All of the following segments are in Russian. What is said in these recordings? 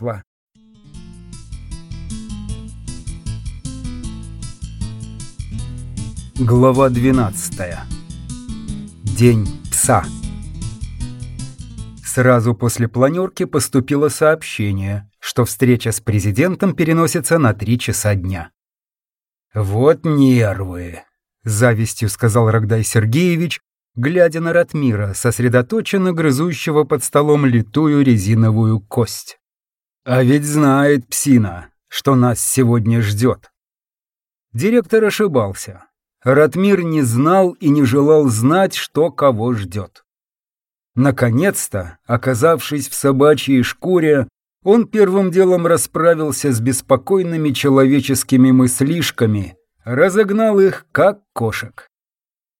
вышло. Глава 12. День пса. Сразу после планерки поступило сообщение, что встреча с президентом переносится на три часа дня. «Вот нервы», — завистью сказал Рогдай Сергеевич, глядя на Ратмира, сосредоточенно грызущего под столом литую резиновую кость. «А ведь знает псина, что нас сегодня ждет». Директор ошибался. Ратмир не знал и не желал знать, что кого ждет. Наконец-то, оказавшись в собачьей шкуре, он первым делом расправился с беспокойными человеческими мыслишками, разогнал их, как кошек.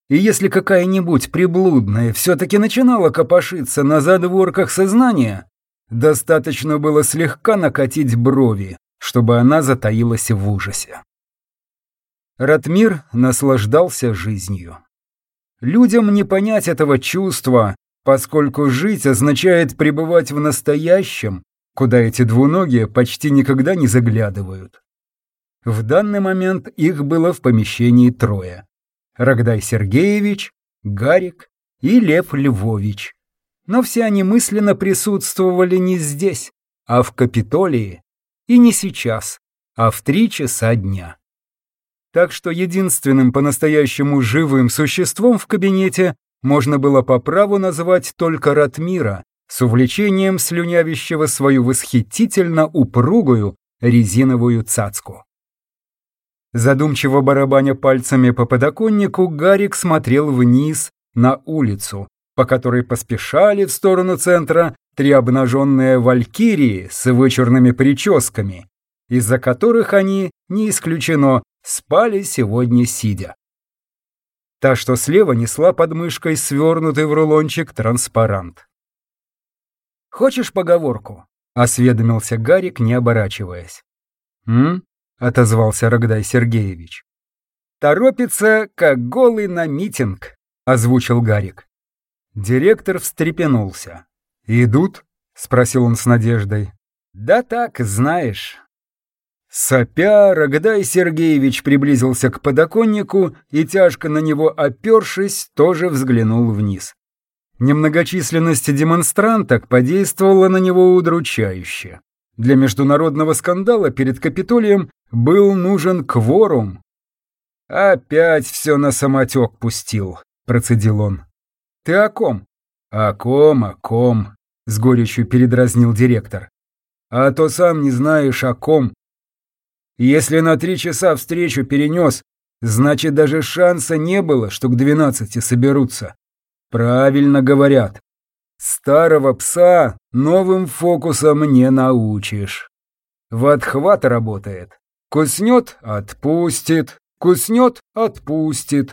И если какая-нибудь приблудная все-таки начинала копошиться на задворках сознания, достаточно было слегка накатить брови, чтобы она затаилась в ужасе. Ратмир наслаждался жизнью. Людям не понять этого чувства, поскольку жить означает пребывать в настоящем, куда эти двуногие почти никогда не заглядывают. В данный момент их было в помещении трое. Рогдай Сергеевич, Гарик и Лев Львович. Но все они мысленно присутствовали не здесь, а в Капитолии, и не сейчас, а в три часа дня. Так что единственным по-настоящему живым существом в кабинете можно было по праву назвать только Ратмира, с увлечением слюнявящего свою восхитительно упругую резиновую цацку. Задумчиво барабаня пальцами по подоконнику, Гарик смотрел вниз на улицу, по которой поспешали в сторону центра три обнаженные валькирии с вычурными прическами, из-за которых они, не исключено, спали сегодня сидя. Та, что слева, несла под мышкой свернутый в рулончик транспарант. «Хочешь поговорку?» — осведомился Гарик, не оборачиваясь. «М?» — отозвался Рогдай Сергеевич. «Торопится, как голый на митинг», — озвучил Гарик. Директор встрепенулся. «Идут?» — спросил он с надеждой. «Да так, знаешь». Сопя, Рогдай Сергеевич приблизился к подоконнику и, тяжко на него опершись, тоже взглянул вниз. Немногочисленность демонстранток подействовала на него удручающе. Для международного скандала перед Капитолием был нужен кворум. «Опять все на самотек пустил», — процедил он. «Ты о ком?» «О ком, о ком», — с горечью передразнил директор. «А то сам не знаешь о ком. Если на три часа встречу перенес, значит даже шанса не было, что к двенадцати соберутся. Правильно говорят. Старого пса новым фокусом не научишь. В отхват работает. Куснет — отпустит, куснет — отпустит.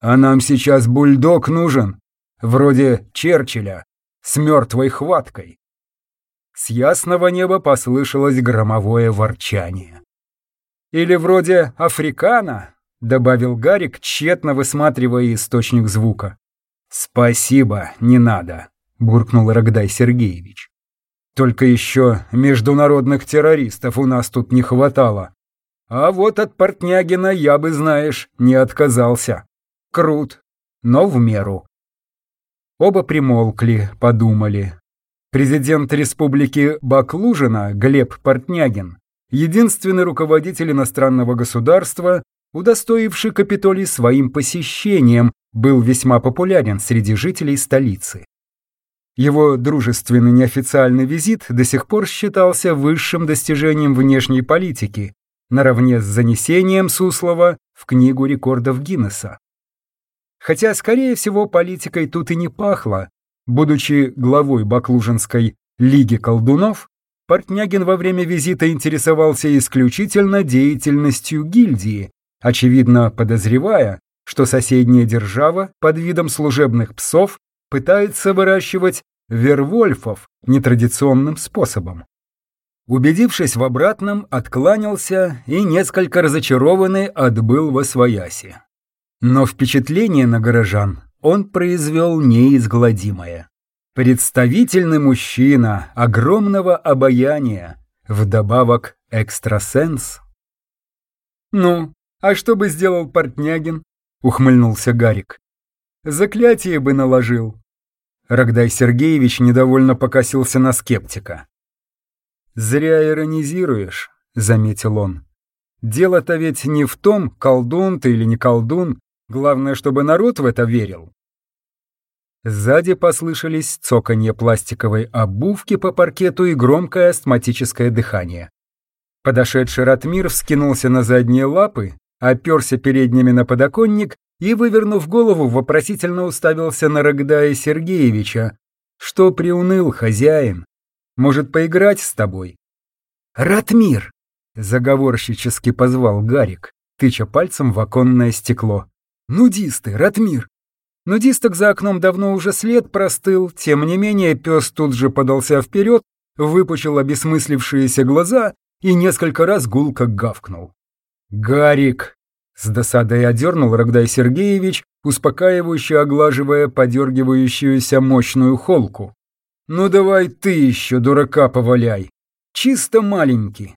А нам сейчас бульдог нужен, вроде Черчилля, с мертвой хваткой. С ясного неба послышалось громовое ворчание. Или вроде Африкана, добавил Гарик, тщетно высматривая источник звука. Спасибо, не надо буркнул Рогдай Сергеевич. Только еще международных террористов у нас тут не хватало. А вот от Портнягина я бы, знаешь, не отказался. Крут, но в меру. Оба примолкли, подумали. Президент республики Баклужина Глеб Портнягин, единственный руководитель иностранного государства, удостоивший Капитолий своим посещением, был весьма популярен среди жителей столицы. Его дружественный неофициальный визит до сих пор считался высшим достижением внешней политики, наравне с занесением Суслова в Книгу рекордов Гиннесса. Хотя, скорее всего, политикой тут и не пахло. Будучи главой Баклужинской «Лиги колдунов», Портнягин во время визита интересовался исключительно деятельностью гильдии, очевидно подозревая, что соседняя держава под видом служебных псов пытается выращивать вервольфов нетрадиционным способом. Убедившись в обратном, откланялся и несколько разочарованный отбыл во свояси. Но впечатление на горожан он произвел неизгладимое. Представительный мужчина огромного обаяния, Вдобавок экстрасенс. «Ну, а что бы сделал Портнягин?» — ухмыльнулся Гарик. «Заклятие бы наложил». Рогдай Сергеевич недовольно покосился на скептика. «Зря иронизируешь», — заметил он. «Дело-то ведь не в том, колдун ты или не колдун, главное, чтобы народ в это верил». Сзади послышались цоканье пластиковой обувки по паркету и громкое астматическое дыхание. Подошедший Ратмир вскинулся на задние лапы, оперся передними на подоконник и, вывернув голову, вопросительно уставился на Рогдая Сергеевича. «Что приуныл, хозяин? Может, поиграть с тобой?» «Ратмир!» — заговорщически позвал Гарик, тыча пальцем в оконное стекло. «Нудисты, Ратмир!» Нудисток за окном давно уже след простыл, тем не менее пес тут же подался вперед, выпучил обесмыслившиеся глаза и несколько раз гулко гавкнул. «Гарик!» — с досадой одернул Рогдай Сергеевич, успокаивающе оглаживая подергивающуюся мощную холку. «Ну давай ты еще, дурака, поваляй! Чисто маленький!»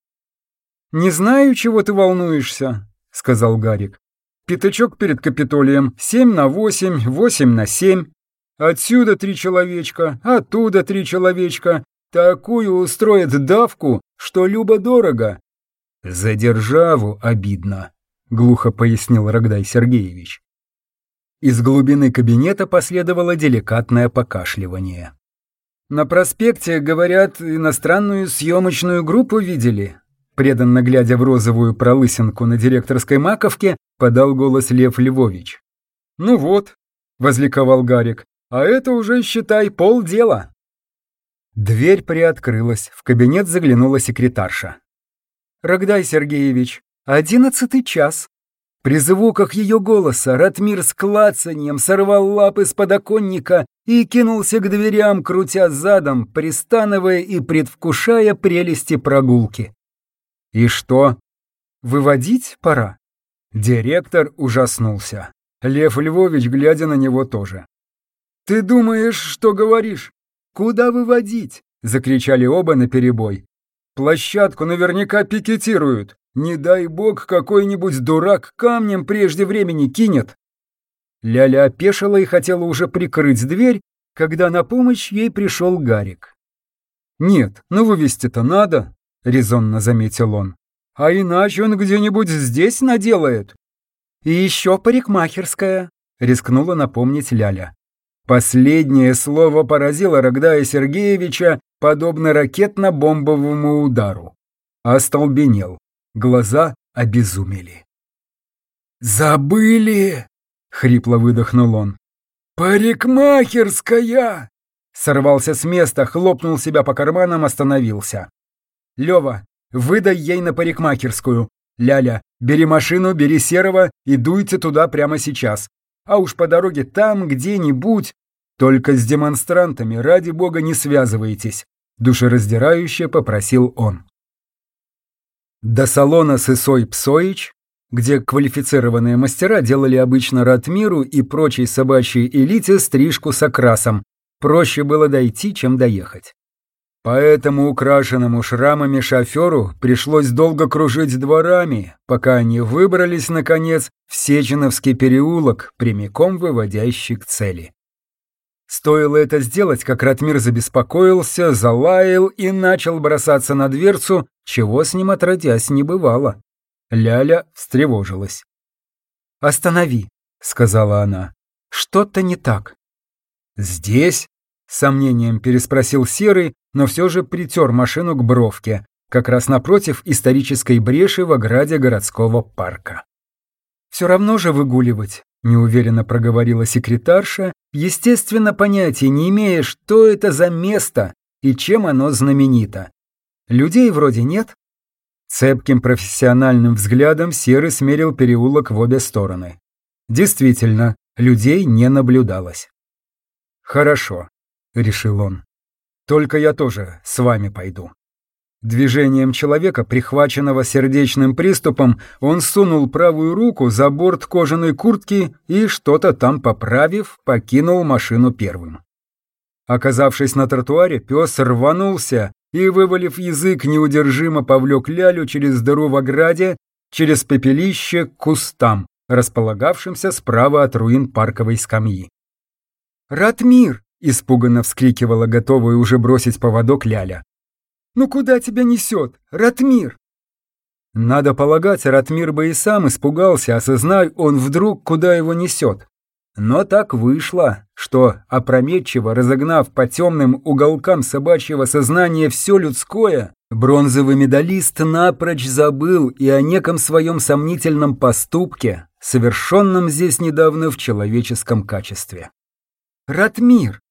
«Не знаю, чего ты волнуешься», — сказал Гарик. «Пятачок перед Капитолием, семь на восемь, восемь на семь. Отсюда три человечка, оттуда три человечка. Такую устроят давку, что любо-дорого. «За державу обидно», — глухо пояснил Рогдай Сергеевич. Из глубины кабинета последовало деликатное покашливание. «На проспекте, говорят, иностранную съемочную группу видели?» Преданно глядя в розовую пролысинку на директорской маковке, подал голос Лев Львович. «Ну вот», — возликовал Гарик, — «а это уже, считай, полдела». Дверь приоткрылась, в кабинет заглянула секретарша. Рогдай Сергеевич, одиннадцатый час. При звуках ее голоса Ратмир с клацаньем сорвал лапы с подоконника и кинулся к дверям, крутя задом, пристанывая и предвкушая прелести прогулки. «И что? Выводить пора?» Директор ужаснулся. Лев Львович, глядя на него, тоже. «Ты думаешь, что говоришь? Куда выводить?» — закричали оба наперебой. Площадку наверняка пикетируют. Не дай бог, какой-нибудь дурак камнем прежде времени кинет. Ляля опешила и хотела уже прикрыть дверь, когда на помощь ей пришел Гарик. «Нет, ну вывести-то надо», — резонно заметил он. «А иначе он где-нибудь здесь наделает». «И еще парикмахерская», — рискнула напомнить Ляля. Последнее слово поразило Рогдая Сергеевича, подобно ракетно-бомбовому удару. Остолбенел. Глаза обезумели. «Забыли!» — хрипло выдохнул он. «Парикмахерская!» Сорвался с места, хлопнул себя по карманам, остановился. «Лёва, выдай ей на парикмахерскую. Ляля, бери машину, бери Серого и дуйте туда прямо сейчас. А уж по дороге там где-нибудь... Только с демонстрантами, ради бога, не связывайтесь душераздирающе попросил он. До салона Сысой Псоич, где квалифицированные мастера делали обычно ратмиру и прочей собачьей элите стрижку с окрасом, проще было дойти, чем доехать. Поэтому украшенному шрамами шоферу пришлось долго кружить дворами, пока они выбрались, наконец, в Сеченовский переулок, прямиком выводящий к цели. Стоило это сделать, как Ратмир забеспокоился, залаял и начал бросаться на дверцу, чего с ним отродясь не бывало. Ляля встревожилась. «Останови», — сказала она. «Что-то не так». «Здесь?» — сомнением переспросил Серый, но все же притер машину к бровке, как раз напротив исторической бреши в ограде городского парка. «Все равно же выгуливать», — неуверенно проговорила секретарша, естественно, понятия не имея, что это за место и чем оно знаменито. Людей вроде нет. Цепким профессиональным взглядом Серый смерил переулок в обе стороны. Действительно, людей не наблюдалось. «Хорошо», — решил он. «Только я тоже с вами пойду». Движением человека, прихваченного сердечным приступом, он сунул правую руку за борт кожаной куртки и, что-то там поправив, покинул машину первым. Оказавшись на тротуаре, пес рванулся, и, вывалив язык, неудержимо повлек Лялю через дыру в ограде, через пепелище к кустам, располагавшимся справа от руин парковой скамьи. «Ратмир!» – испуганно вскрикивала, готовая уже бросить поводок Ляля. «Ну куда тебя несет? Ратмир!» Надо полагать, Ратмир бы и сам испугался, осознай он вдруг, куда его несет. Но так вышло, что, опрометчиво разогнав по темным уголкам собачьего сознания все людское, бронзовый медалист напрочь забыл и о неком своем сомнительном поступке, совершенном здесь недавно в человеческом качестве. «Ратмир!»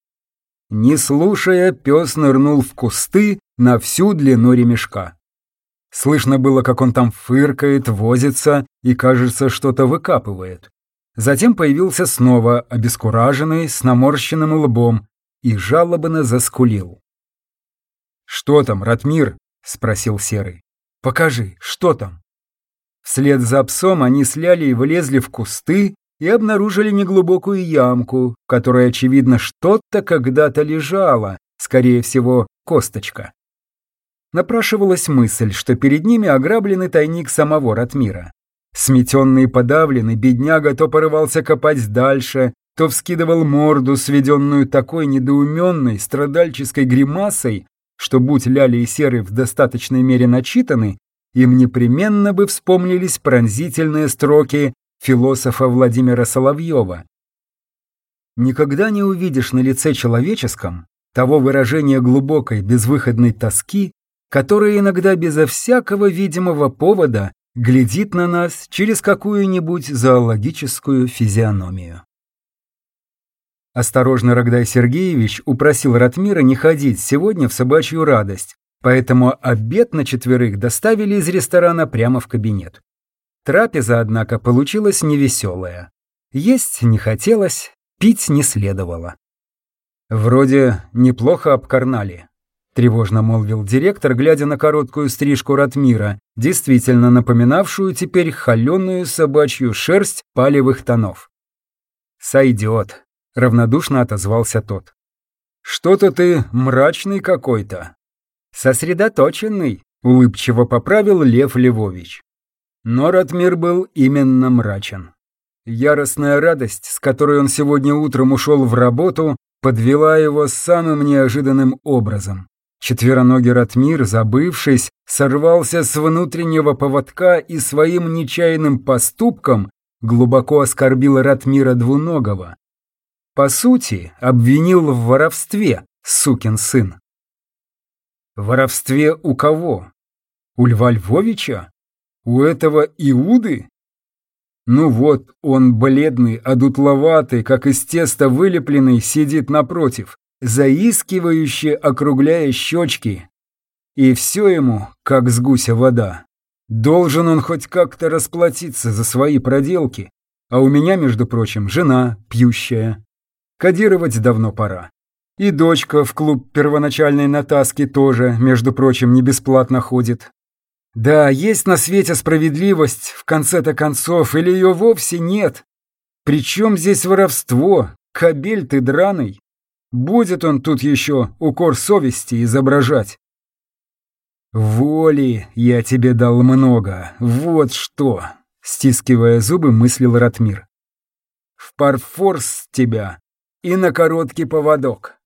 Не слушая, пес нырнул в кусты на всю длину ремешка. Слышно было, как он там фыркает, возится и, кажется, что-то выкапывает. Затем появился снова, обескураженный, с наморщенным лбом, и жалобно заскулил. «Что там, Ратмир?» — спросил Серый. «Покажи, что там?» Вслед за псом они сляли и влезли в кусты и обнаружили неглубокую ямку, в которой, очевидно, что-то когда-то лежало, скорее всего, косточка. Напрашивалась мысль, что перед ними ограбленный тайник самого Ратмира. Сметенный и подавленный, бедняга то порывался копать дальше, то вскидывал морду, сведенную такой недоуменной, страдальческой гримасой, что, будь Ляли и Серый в достаточной мере начитаны, им непременно бы вспомнились пронзительные строки философа Владимира Соловьева. Никогда не увидишь на лице человеческом того выражения глубокой, безвыходной тоски, которое иногда безо всякого видимого повода глядит на нас через какую-нибудь зоологическую физиономию. Осторожно Рогдай Сергеевич упросил Ратмира не ходить сегодня в собачью радость, поэтому обед на четверых доставили из ресторана прямо в кабинет. Трапеза, однако, получилась невеселая. Есть не хотелось, пить не следовало. Вроде неплохо обкарнали, — тревожно молвил директор, глядя на короткую стрижку Ратмира, действительно напоминавшую теперь холеную собачью шерсть палевых тонов. «Сойдет», — равнодушно отозвался тот. «Что-то ты мрачный какой-то». «Сосредоточенный», — улыбчиво поправил Лев Львович. Но Ратмир был именно мрачен. Яростная радость, с которой он сегодня утром ушел в работу, подвела его самым неожиданным образом. Четвероногий Ратмир, забывшись, сорвался с внутреннего поводка и своим нечаянным поступком глубоко оскорбил Ратмира Двуногого. По сути, обвинил в воровстве, сукин сын. Воровстве у кого? У Льва Львовича? У этого Иуды? Ну вот, он бледный, одутловатый, как из теста вылепленный, сидит напротив, заискивающе округляя щечки. И все ему, как с гуся вода. Должен он хоть как-то расплатиться за свои проделки. А у меня, между прочим, жена пьющая. Кодировать давно пора. И дочка в клуб первоначальной натаски тоже, между прочим, не бесплатно ходит. Да, есть на свете справедливость, в конце-то концов, или ее вовсе нет. Причем здесь воровство, кобель ты драный. Будет он тут еще укор совести изображать. «Воли я тебе дал много, вот что!» Стискивая зубы, мыслил Ратмир. «В парфорс тебя и на короткий поводок».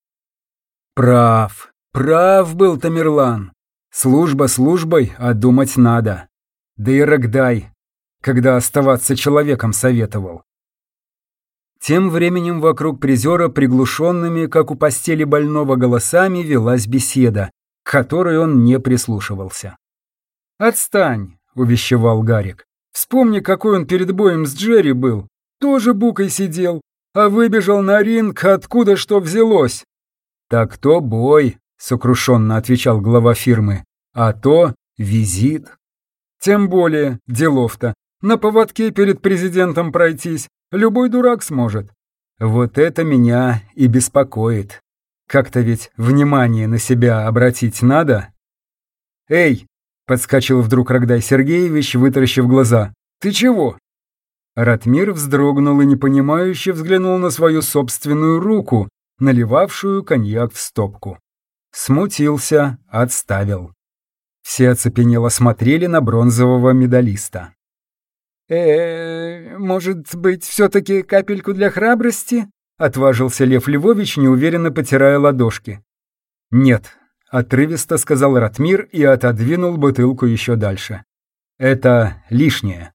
Прав, прав был Тамерлан. Служба службой, а думать надо. Да и Рогдай, когда оставаться человеком советовал. Тем временем вокруг призера приглушенными, как у постели больного голосами, велась беседа, к которой он не прислушивался. «Отстань», — увещевал Гарик. «Вспомни, какой он перед боем с Джерри был. Тоже букой сидел, а выбежал на ринг, откуда что взялось». «Так то бой», — сокрушенно отвечал глава фирмы, «а то визит». «Тем более, делов-то, на поводке перед президентом пройтись, Любой дурак сможет. Вот это меня и беспокоит. Как-то ведь внимание на себя обратить надо. «Эй!» — подскочил вдруг Рогдай Сергеевич, вытаращив глаза. «Ты чего?» Ратмир вздрогнул и непонимающе взглянул на свою собственную руку, наливавшую коньяк в стопку. Смутился, отставил. Все оцепенело смотрели на бронзового медалиста. э, может быть, все-таки капельку для храбрости?» — отважился Лев Львович, неуверенно потирая ладошки. «Нет», — отрывисто сказал Ратмир и отодвинул бутылку еще дальше. «Это лишнее».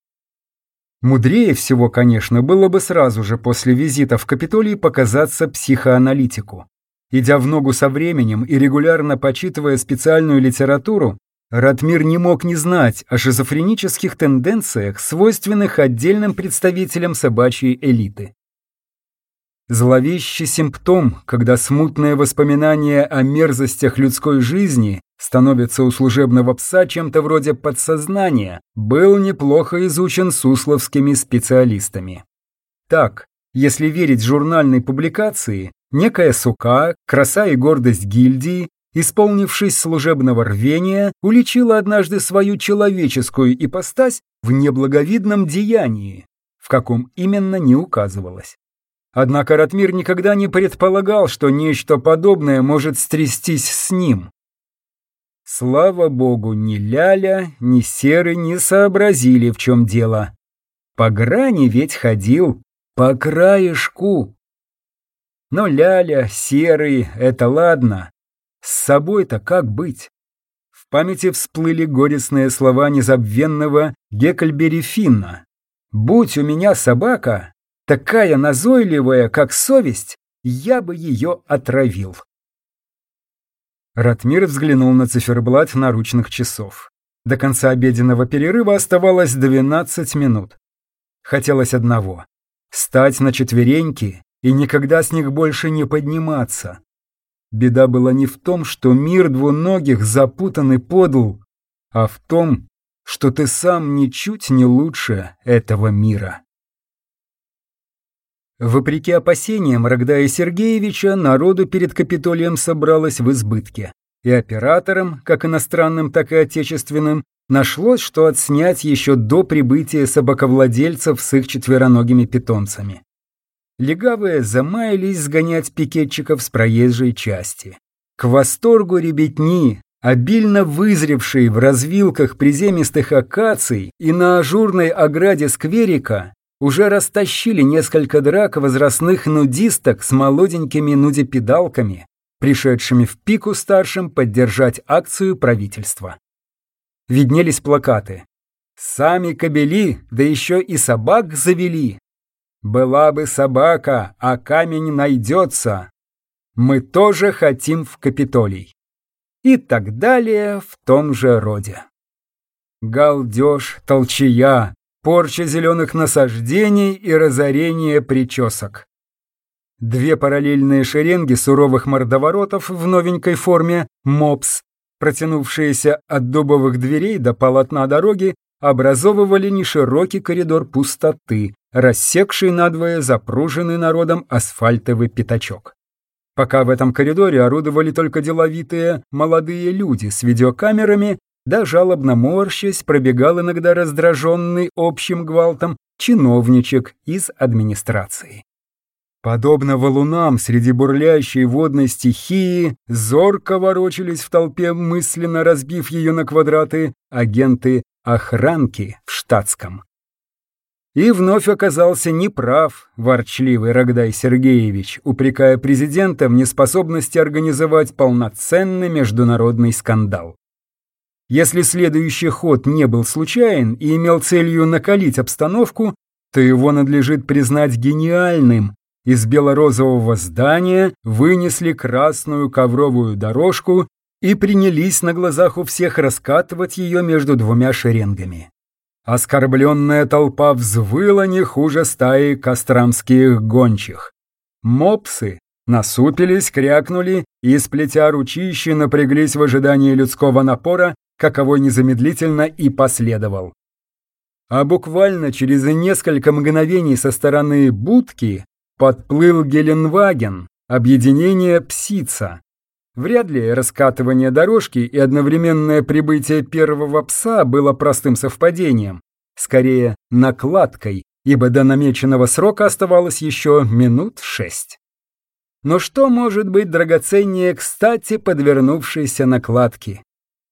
Мудрее всего, конечно, было бы сразу же после визита в Капитолий показаться психоаналитику. Идя в ногу со временем и регулярно почитывая специальную литературу, Ратмир не мог не знать о шизофренических тенденциях, свойственных отдельным представителям собачьей элиты. Зловещий симптом, когда смутное воспоминание о мерзостях людской жизни становится у служебного пса чем-то вроде подсознания, был неплохо изучен сусловскими специалистами. Так, если верить журнальной публикации, некая сука, краса и гордость гильдии, исполнившись служебного рвения, уличила однажды свою человеческую ипостась в неблаговидном деянии, в каком именно не указывалось. Однако Ратмир никогда не предполагал, что нечто подобное может стрястись с ним. Слава богу, ни Ляля, ни Серый не сообразили, в чем дело. По грани ведь ходил, по краешку. Но Ляля, Серый — это ладно, с собой-то как быть? В памяти всплыли горестные слова незабвенного Геккельбери Финна. «Будь у меня собака, такая назойливая, как совесть, я бы ее отравил». Ратмир взглянул на циферблат наручных часов. До конца обеденного перерыва оставалось 12 минут. Хотелось одного — стать на четвереньки и никогда с них больше не подниматься. Беда была не в том, что мир двуногих запутан и подл, а в том, что ты сам ничуть не лучше этого мира. Вопреки опасениям Рогдая Сергеевича, народу перед Капитолием собралось в избытке. И операторам, как иностранным, так и отечественным, нашлось, что отснять еще до прибытия собаковладельцев с их четвероногими питомцами легавые замаялись сгонять пикетчиков с проезжей части. К восторгу ребятни, обильно вызревшей в развилках приземистых акаций и на ажурной ограде скверика, уже растащили несколько драк возрастных нудисток с молоденькими нудипедалками, пришедшими в пику старшим поддержать акцию правительства. Виднелись плакаты «Сами кобели, да еще и собак завели, была бы собака, а камень найдется. Мы тоже хотим в Капитолий. И так далее в том же роде. Галдеж, толчая, порча зеленых насаждений и разорение причесок. Две параллельные шеренги суровых мордоворотов в новенькой форме «МОПС», протянувшиеся от дубовых дверей до полотна дороги, образовывали неширокий коридор пустоты, рассекший надвое запруженный народом асфальтовый пятачок. Пока в этом коридоре орудовали только деловитые молодые люди с видеокамерами, да жалобно морщась пробегал иногда раздраженный общим гвалтом чиновничек из администрации. Подобно валунам среди бурлящей водной стихии, зорко ворочались в толпе, мысленно разбив ее на квадраты, агенты охранки в штатском. И вновь оказался неправ ворчливый Рогдай Сергеевич, упрекая президента в неспособности организовать полноценный международный скандал. Если следующий ход не был случайен и имел целью накалить обстановку, то его надлежит признать гениальным. Из белорозового здания вынесли красную ковровую дорожку и принялись на глазах у всех раскатывать ее между двумя шеренгами. Оскорбленная толпа взвыла не хуже стаи костромских гончих. Мопсы насупились, крякнули и, сплетя ручищи, напряглись в ожидании людского напора, каковой незамедлительно и последовал. А буквально через несколько мгновений со стороны будки подплыл Геленваген, объединение «Псица», Вряд ли раскатывание дорожки и одновременное прибытие первого пса было простым совпадением, скорее накладкой, ибо до намеченного срока оставалось еще минут шесть. Но что может быть драгоценнее кстати подвернувшейся накладки?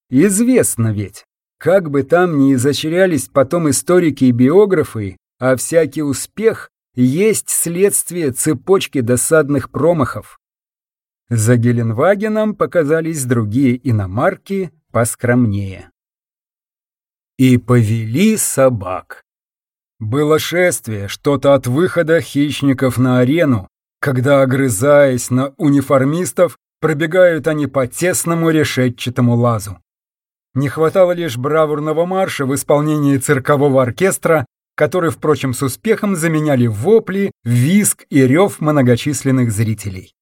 Известно ведь, как бы там ни изощрялись потом историки и биографы, а всякий успех есть следствие цепочки досадных промахов. За Геленвагеном показались другие иномарки поскромнее. И повели собак. Было шествие, что-то от выхода хищников на арену, когда, огрызаясь на униформистов, пробегают они по тесному решетчатому лазу. Не хватало лишь бравурного марша в исполнении циркового оркестра, который, впрочем, с успехом заменяли вопли, визг и рев многочисленных зрителей.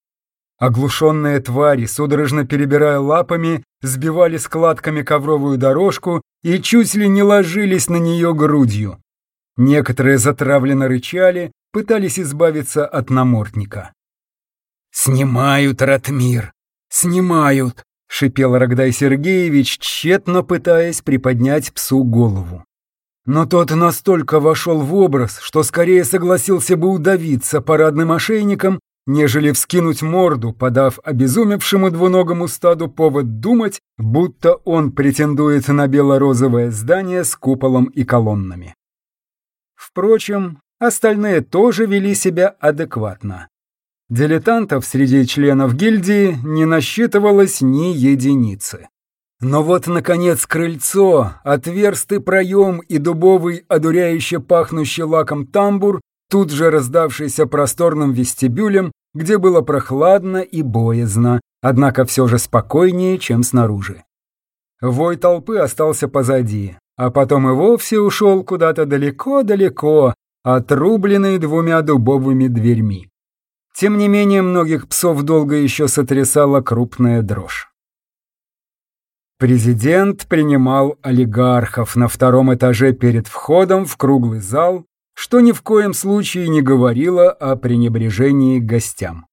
Оглушенные твари, судорожно перебирая лапами, сбивали складками ковровую дорожку и чуть ли не ложились на нее грудью. Некоторые затравленно рычали, пытались избавиться от намордника. «Снимают, Ратмир! Снимают!» — шипел Рогдай Сергеевич, тщетно пытаясь приподнять псу голову. Но тот настолько вошел в образ, что скорее согласился бы удавиться парадным ошейником, нежели вскинуть морду, подав обезумевшему двуногому стаду повод думать, будто он претендует на бело-розовое здание с куполом и колоннами. Впрочем, остальные тоже вели себя адекватно. Дилетантов среди членов гильдии не насчитывалось ни единицы. Но вот, наконец, крыльцо, отверстый проем и дубовый, одуряюще пахнущий лаком тамбур, тут же раздавшийся просторным вестибюлем, где было прохладно и боязно, однако все же спокойнее, чем снаружи. Вой толпы остался позади, а потом и вовсе ушел куда-то далеко-далеко, отрубленный двумя дубовыми дверьми. Тем не менее, многих псов долго еще сотрясала крупная дрожь. Президент принимал олигархов на втором этаже перед входом в круглый зал, что ни в коем случае не говорило о пренебрежении гостям.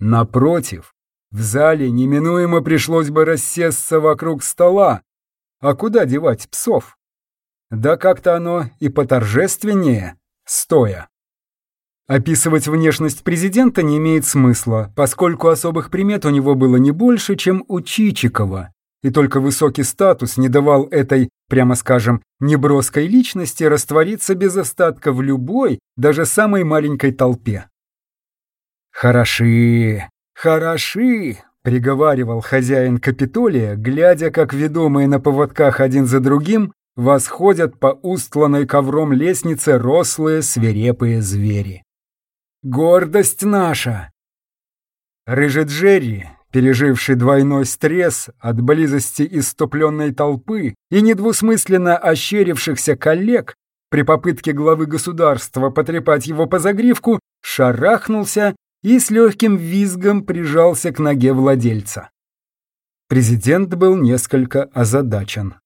Напротив, в зале неминуемо пришлось бы рассесться вокруг стола. А куда девать псов? Да как-то оно и поторжественнее, стоя. Описывать внешность президента не имеет смысла, поскольку особых примет у него было не больше, чем у Чичикова, и только высокий статус не давал этой, прямо скажем, неброской личности раствориться без остатка в любой, даже самой маленькой толпе. «Хороши, хороши!» — приговаривал хозяин Капитолия, глядя, как ведомые на поводках один за другим восходят по устланной ковром лестнице рослые свирепые звери. Гордость наша!» Рыжий Джерри, переживший двойной стресс от близости иступленной толпы и недвусмысленно ощерившихся коллег, при попытке главы государства потрепать его по загривку, шарахнулся и с легким визгом прижался к ноге владельца. Президент был несколько озадачен.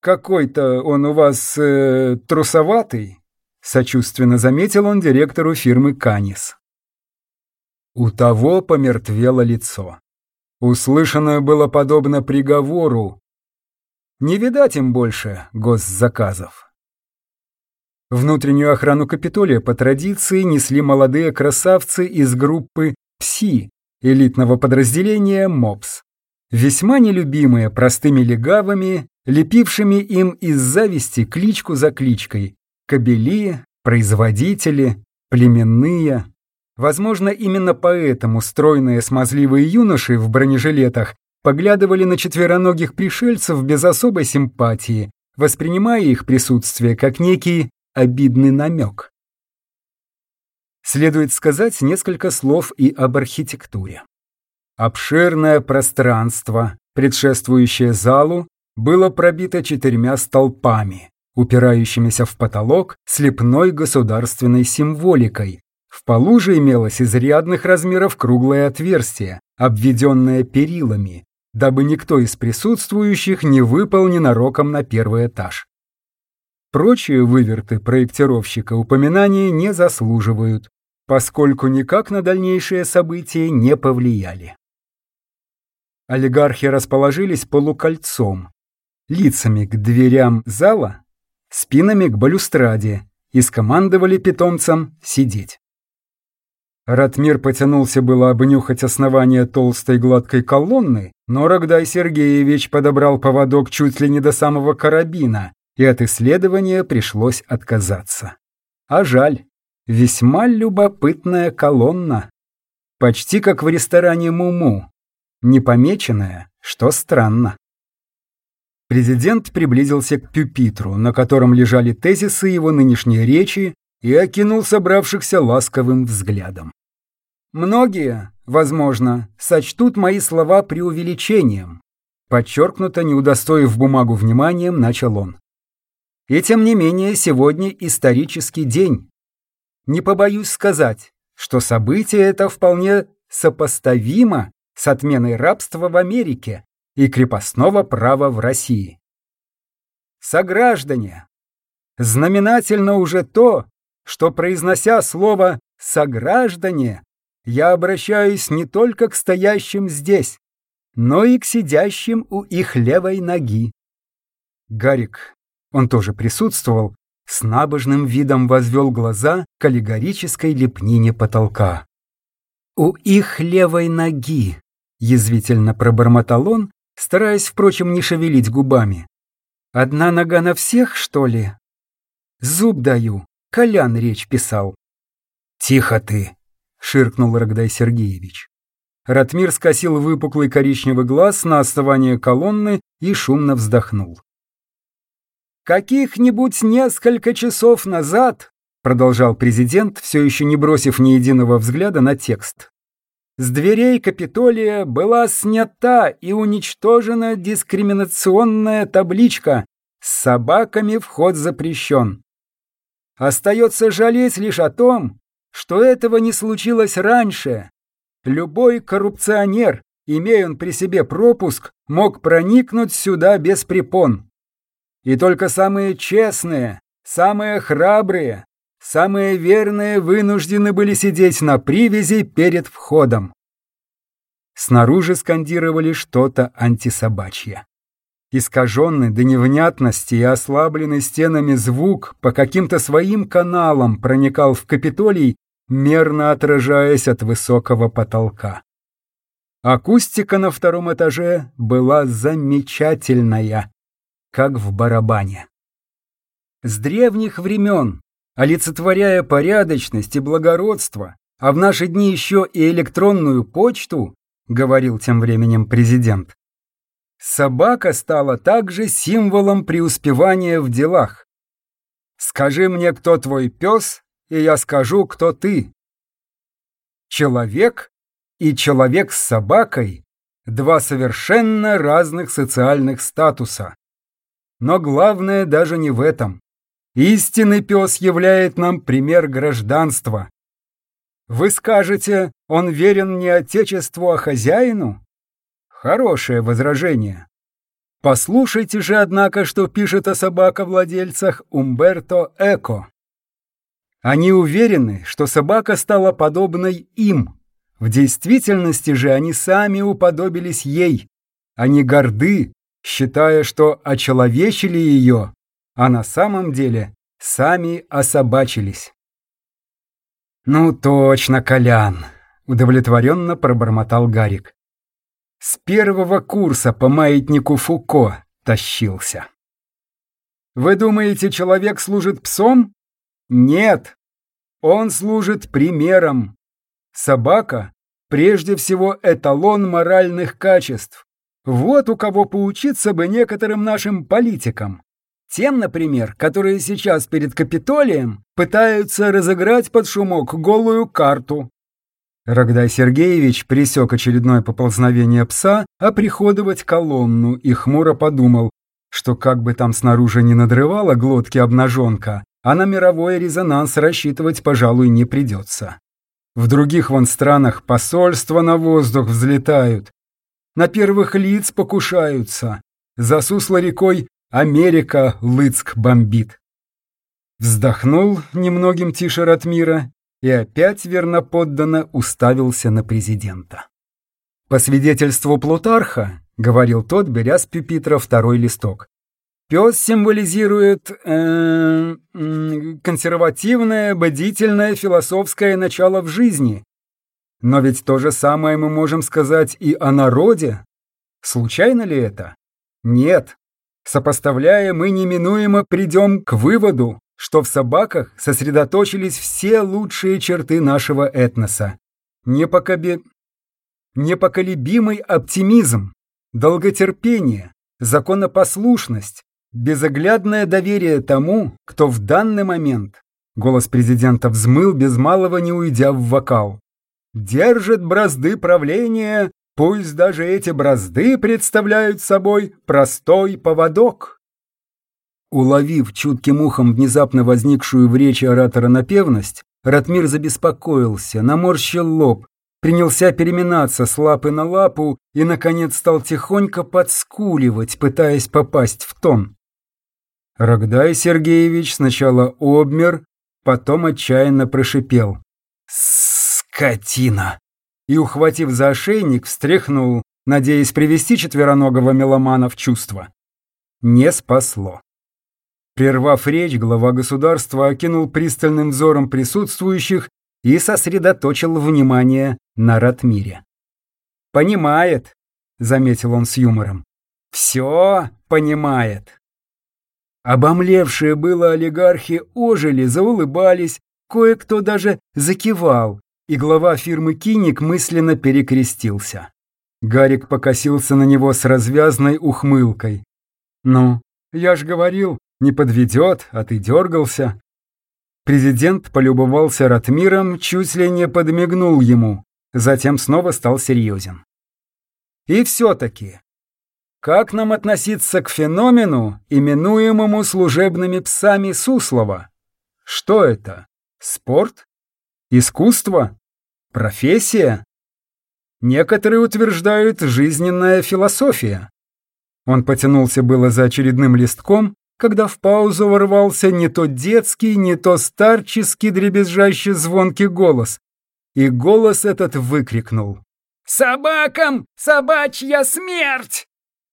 «Какой-то он у вас э, трусоватый?» Сочувственно заметил он директору фирмы «Канис». У того помертвело лицо. Услышанное было подобно приговору. Не видать им больше госзаказов. Внутреннюю охрану Капитолия по традиции несли молодые красавцы из группы «ПСИ» элитного подразделения «МОПС», весьма нелюбимые простыми легавыми, лепившими им из зависти кличку за кличкой кобели, производители, племенные. Возможно, именно поэтому стройные смазливые юноши в бронежилетах поглядывали на четвероногих пришельцев без особой симпатии, воспринимая их присутствие как некий обидный намек. Следует сказать несколько слов и об архитектуре. Обширное пространство, предшествующее залу, было пробито четырьмя столпами, упирающимися в потолок слепной государственной символикой. В полу же имелось изрядных размеров круглое отверстие, обведенное перилами, дабы никто из присутствующих не выпал ненароком на первый этаж. Прочие выверты проектировщика упоминания не заслуживают, поскольку никак на дальнейшие события не повлияли. Олигархи расположились полукольцом, лицами к дверям зала спинами к балюстраде и скомандовали питомцам сидеть. Ратмир потянулся было обнюхать основание толстой гладкой колонны, но Рогдай Сергеевич подобрал поводок чуть ли не до самого карабина, и от исследования пришлось отказаться. А жаль, весьма любопытная колонна. Почти как в ресторане Муму. Непомеченная, что странно. Президент приблизился к пюпитру, на котором лежали тезисы его нынешней речи, и окинул собравшихся ласковым взглядом. Многие, возможно, сочтут мои слова преувеличением. Подчеркнуто, не удостоив бумагу вниманием, начал он. И тем не менее, сегодня исторический день. Не побоюсь сказать, что событие это вполне сопоставимо с отменой рабства в Америке и крепостного права в России. Сограждане, знаменательно уже то, что, произнося слово «сограждане», я обращаюсь не только к стоящим здесь, но и к сидящим у их левой ноги. Гарик, он тоже присутствовал, с набожным видом возвел глаза к аллегорической лепнине потолка. «У их левой ноги», — язвительно пробормотал он, стараясь, впрочем, не шевелить губами. «Одна нога на всех, что ли?» «Зуб даю, Колян речь писал». «Тихо ты!» — ширкнул Рогдай Сергеевич. Ратмир скосил выпуклый коричневый глаз на основание колонны и шумно вздохнул. «Каких-нибудь несколько часов назад», — продолжал президент, все еще не бросив ни единого взгляда на текст, «с дверей Капитолия была снята и уничтожена дискриминационная табличка «С собаками вход запрещен». Остается жалеть лишь о том, что этого не случилось раньше. Любой коррупционер, имея он при себе пропуск, мог проникнуть сюда без препон. И только самые честные, самые храбрые, самые верные вынуждены были сидеть на привязи перед входом. Снаружи скандировали что-то антисобачье. Искаженный до невнятности и ослабленный стенами звук по каким-то своим каналам проникал в Капитолий мерно отражаясь от высокого потолка. Акустика на втором этаже была замечательная, как в барабане. С древних времен, олицетворяя порядочность и благородство, а в наши дни еще и электронную почту, говорил тем временем президент, собака стала также символом преуспевания в делах. Скажи мне, кто твой пес, и я скажу, кто ты. Человек и человек с собакой – два совершенно разных социальных статуса. Но главное даже не в этом. Истинный пес являет нам пример гражданства. Вы скажете, он верен не отечеству, а хозяину? Хорошее возражение. Послушайте же, однако, что пишет о собаковладельцах Умберто Эко. Они уверены, что собака стала подобной им. В действительности же они сами уподобились ей. Они горды, считая, что очеловечили ее, а на самом деле сами особачились. «Ну точно, Колян!» — удовлетворенно пробормотал Гарик. «С первого курса по маятнику Фуко тащился». «Вы думаете, человек служит псом?» Нет, он служит примером. Собака – прежде всего эталон моральных качеств. Вот у кого поучиться бы некоторым нашим политикам. Тем, например, которые сейчас перед Капитолием пытаются разыграть под шумок голую карту. Рогдай Сергеевич пресек очередное поползновение пса оприходовать колонну и хмуро подумал, что как бы там снаружи не надрывала глотки обнаженка, а на мировой резонанс рассчитывать, пожалуй, не придется. В других вон странах посольства на воздух взлетают, на первых лиц покушаются, за сусло рекой Америка Лыцк бомбит. Вздохнул немногим тише Ратмира и опять верноподданно уставился на президента. По свидетельству Плутарха, говорил тот, беря с пюпитра второй листок, Пес символизирует э, консервативное, бдительное философское начало в жизни, Но ведь то же самое мы можем сказать и о народе. Случайно ли это? Нет. Сопоставляя, мы неминуемо придем к выводу, что в собаках сосредоточились все лучшие черты нашего этноса. Непокоби... Непоколебимый оптимизм, долготерпение, законопослушность, безоглядное доверие тому, кто в данный момент, голос президента взмыл, без малого не уйдя в вокал, держит бразды правления, пусть даже эти бразды представляют собой простой поводок. Уловив чутким ухом внезапно возникшую в речи оратора напевность, Ратмир забеспокоился, наморщил лоб, принялся переминаться с лапы на лапу и, наконец, стал тихонько подскуливать, пытаясь попасть в тон. Рогдай Сергеевич сначала обмер, потом отчаянно прошипел. «Скотина!» И, ухватив за ошейник, встряхнул, надеясь привести четвероногого меломана в чувство. Не спасло. Прервав речь, глава государства окинул пристальным взором присутствующих и сосредоточил внимание на Ратмире. «Понимает», — заметил он с юмором. «Все понимает». Обомлевшие было олигархи ожили, заулыбались, кое-кто даже закивал, и глава фирмы «Киник» мысленно перекрестился. Гарик покосился на него с развязной ухмылкой. «Ну, я ж говорил, не подведет, а ты дергался. Президент полюбовался Ратмиром, чуть ли не подмигнул ему, затем снова стал серьезен. И все-таки, как нам относиться к феномену, именуемому служебными псами Суслова? Что это? Спорт? Искусство? Профессия? Некоторые утверждают жизненная философия. Он потянулся было за очередным листком, когда в паузу ворвался не то детский, не то старческий дребезжащий звонкий голос. И голос этот выкрикнул. «Собакам собачья смерть!»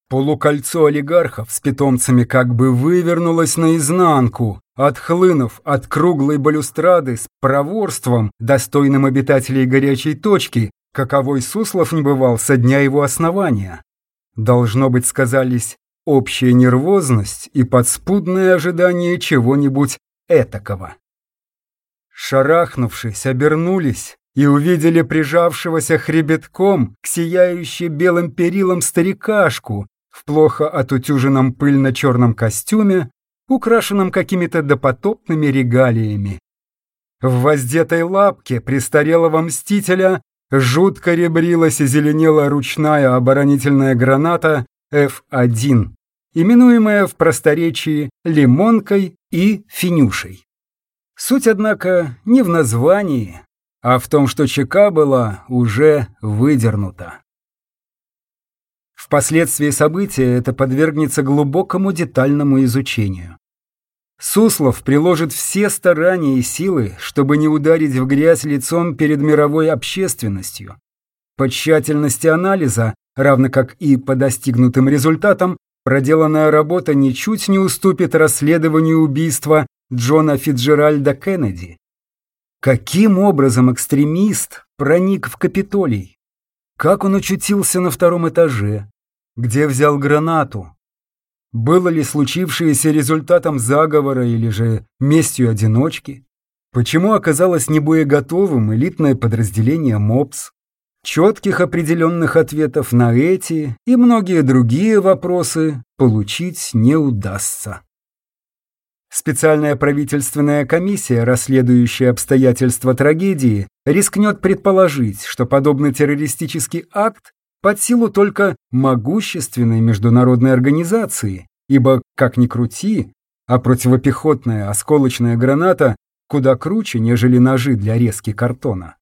Полукольцо олигархов с питомцами как бы вывернулось наизнанку, отхлынув от круглой балюстрады с проворством, достойным обитателей горячей точки, каковой Суслов не бывал со дня его основания. Должно быть, сказались общая нервозность и подспудное ожидание чего-нибудь этакого. Шарахнувшись, обернулись и увидели прижавшегося хребетком к сияющей белым перилам старикашку в плохо отутюженном пыльно-черном костюме, украшенном какими-то допотопными регалиями. В воздетой лапке престарелого мстителя жутко ребрилась и зеленела ручная оборонительная граната F1, именуемая в просторечии лимонкой и финюшей. Суть, однако, не в названии, а в том, что ЧК была уже выдернута. Впоследствии события это подвергнется глубокому детальному изучению. Суслов приложит все старания и силы, чтобы не ударить в грязь лицом перед мировой общественностью. По тщательности анализа равно как и по достигнутым результатам, проделанная работа ничуть не уступит расследованию убийства Джона Фиджеральда Кеннеди. Каким образом экстремист проник в Капитолий? Как он очутился на втором этаже? Где взял гранату? Было ли случившееся результатом заговора или же местью одиночки? Почему оказалось небоеготовым элитное подразделение МОПС? Четких определенных ответов на эти и многие другие вопросы получить не удастся. Специальная правительственная комиссия, расследующая обстоятельства трагедии, рискнет предположить, что подобный террористический акт под силу только могущественной международной организации, ибо, как ни крути, а противопехотная осколочная граната куда круче, нежели ножи для резки картона.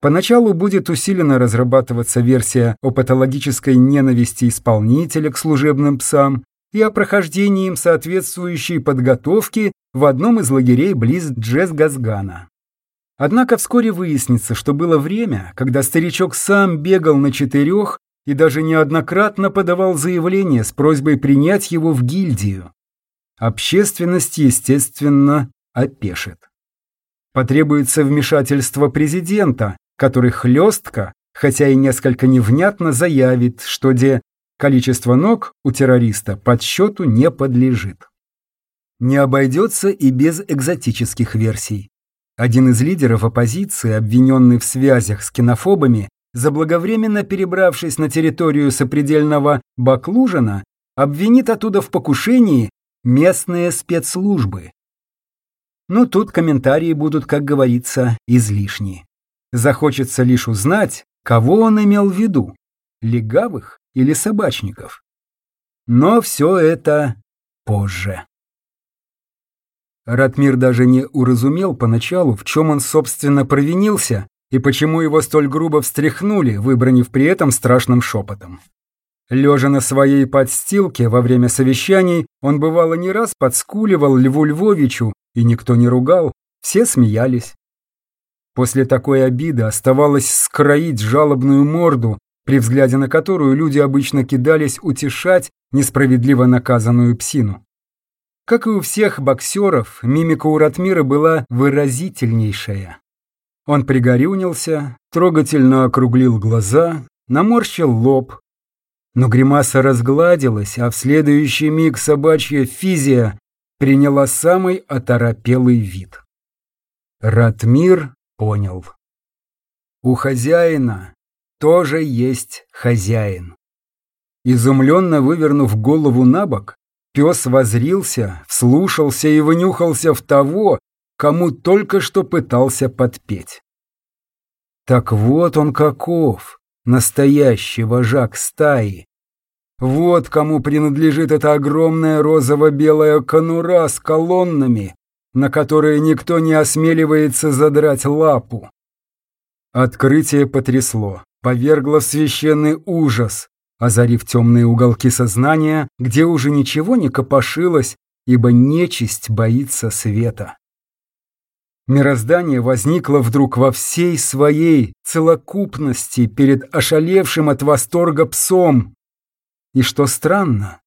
Поначалу будет усиленно разрабатываться версия о патологической ненависти исполнителя к служебным псам и о прохождении им соответствующей подготовки в одном из лагерей близ Джесгазгана. Однако вскоре выяснится, что было время, когда старичок сам бегал на четырех и даже неоднократно подавал заявление с просьбой принять его в гильдию. Общественность, естественно, опешит. Потребуется вмешательство президента, который хлестко, хотя и несколько невнятно заявит, что де количество ног у террориста подсчету не подлежит. Не обойдется и без экзотических версий. Один из лидеров оппозиции, обвиненный в связях с кинофобами, заблаговременно перебравшись на территорию сопредельного Баклужина, обвинит оттуда в покушении местные спецслужбы. Но тут комментарии будут, как говорится, излишни. Захочется лишь узнать, кого он имел в виду – легавых или собачников. Но все это позже. Ратмир даже не уразумел поначалу, в чем он, собственно, провинился и почему его столь грубо встряхнули, выбранив при этом страшным шепотом. Лежа на своей подстилке во время совещаний, он бывало не раз подскуливал Льву Львовичу, и никто не ругал, все смеялись. После такой обиды оставалось скроить жалобную морду, при взгляде на которую люди обычно кидались утешать несправедливо наказанную псину. Как и у всех боксеров, мимика у Ратмира была выразительнейшая. Он пригорюнился, трогательно округлил глаза, наморщил лоб, но гримаса разгладилась, а в следующий миг собачья физия приняла самый оторопелый вид. Ратмир понял. У хозяина тоже есть хозяин. Изумленно вывернув голову на бок, пес возрился, вслушался и вынюхался в того, кому только что пытался подпеть. Так вот он каков, настоящий вожак стаи. Вот кому принадлежит эта огромная розово-белая конура с колоннами, на которые никто не осмеливается задрать лапу. Открытие потрясло, повергло в священный ужас, озарив темные уголки сознания, где уже ничего не копошилось, ибо нечисть боится света. Мироздание возникло вдруг во всей своей целокупности перед ошалевшим от восторга псом. И что странно,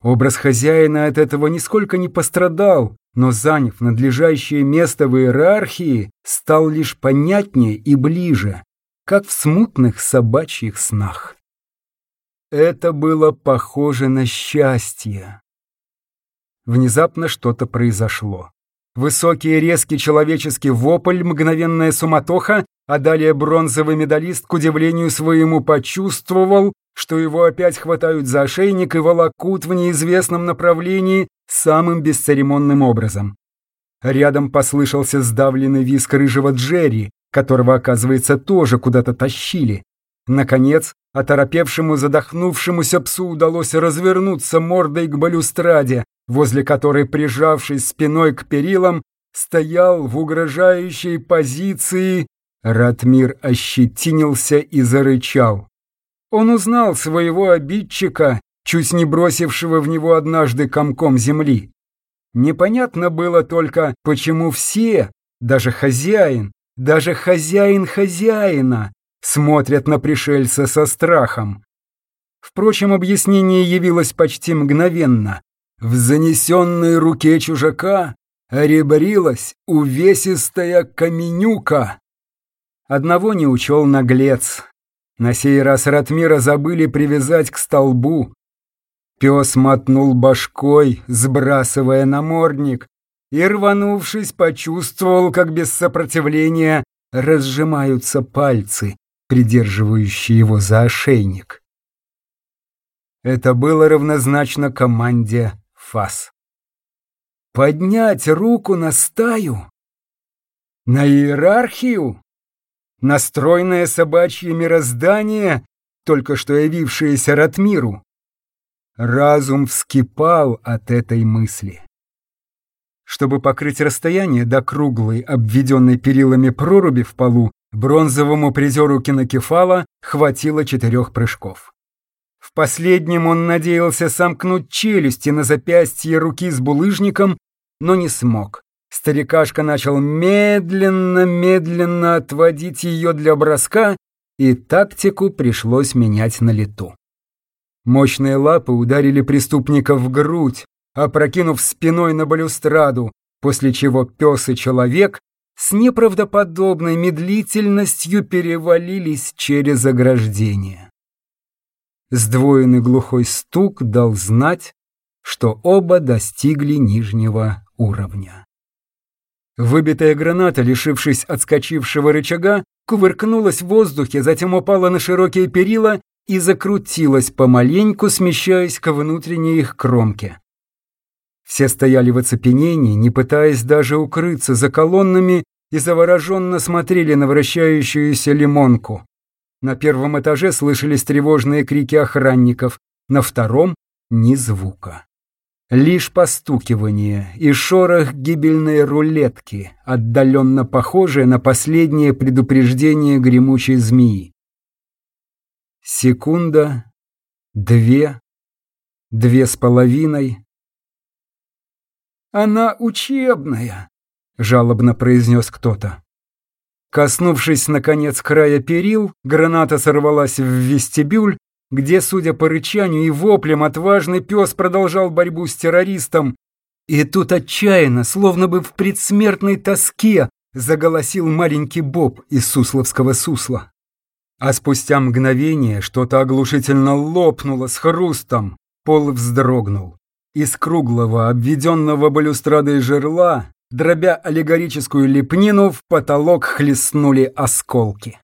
образ хозяина от этого нисколько не пострадал, но, заняв надлежащее место в иерархии, стал лишь понятнее и ближе, как в смутных собачьих снах. Это было похоже на счастье. Внезапно что-то произошло. Высокий резкий человеческий вопль, мгновенная суматоха, а далее бронзовый медалист к удивлению своему почувствовал, что его опять хватают за ошейник и волокут в неизвестном направлении самым бесцеремонным образом. Рядом послышался сдавленный визг рыжего Джерри, которого, оказывается, тоже куда-то тащили. Наконец, оторопевшему задохнувшемуся псу удалось развернуться мордой к балюстраде, возле которой, прижавшись спиной к перилам, стоял в угрожающей позиции. Ратмир ощетинился и зарычал. Он узнал своего обидчика, чуть не бросившего в него однажды комком земли. Непонятно было только, почему все, даже хозяин, даже хозяин хозяина, смотрят на пришельца со страхом. Впрочем, объяснение явилось почти мгновенно. В занесенной руке чужака ребрилась увесистая каменюка. Одного не учел наглец. На сей раз Ратмира забыли привязать к столбу. Пес мотнул башкой, сбрасывая намордник, и, рванувшись, почувствовал, как без сопротивления разжимаются пальцы, придерживающие его за ошейник. Это было равнозначно команде фас. Поднять руку на стаю? На иерархию? Настроенное собачье мироздание, только что явившееся Ратмиру? Разум вскипал от этой мысли. Чтобы покрыть расстояние до круглой, обведенной перилами проруби в полу, бронзовому призеру кинокефала хватило четырех прыжков. В последнем он надеялся сомкнуть челюсти на запястье руки с булыжником, но не смог. Старикашка начал медленно-медленно отводить ее для броска, и тактику пришлось менять на лету. Мощные лапы ударили преступника в грудь, опрокинув спиной на балюстраду, после чего пес и человек с неправдоподобной медлительностью перевалились через ограждение. Сдвоенный глухой стук дал знать, что оба достигли нижнего уровня. Выбитая граната, лишившись отскочившего рычага, кувыркнулась в воздухе, затем упала на широкие перила и закрутилась помаленьку, смещаясь к внутренней их кромке. Все стояли в оцепенении, не пытаясь даже укрыться за колоннами и завороженно смотрели на вращающуюся лимонку. На первом этаже слышались тревожные крики охранников, на втором — ни звука. Лишь постукивание и шорох гибельной рулетки, отдаленно похожее на последнее предупреждение гремучей змеи. Секунда, две, две с половиной. «Она учебная», — жалобно произнес кто-то. Коснувшись, наконец, края перил, граната сорвалась в вестибюль, где, судя по рычанию и воплям, отважный пес продолжал борьбу с террористом. И тут отчаянно, словно бы в предсмертной тоске, заголосил маленький Боб из сусловского сусла. А спустя мгновение что-то оглушительно лопнуло с хрустом, пол вздрогнул. Из круглого, обведенного балюстрадой жерла, дробя аллегорическую лепнину, в потолок хлестнули осколки.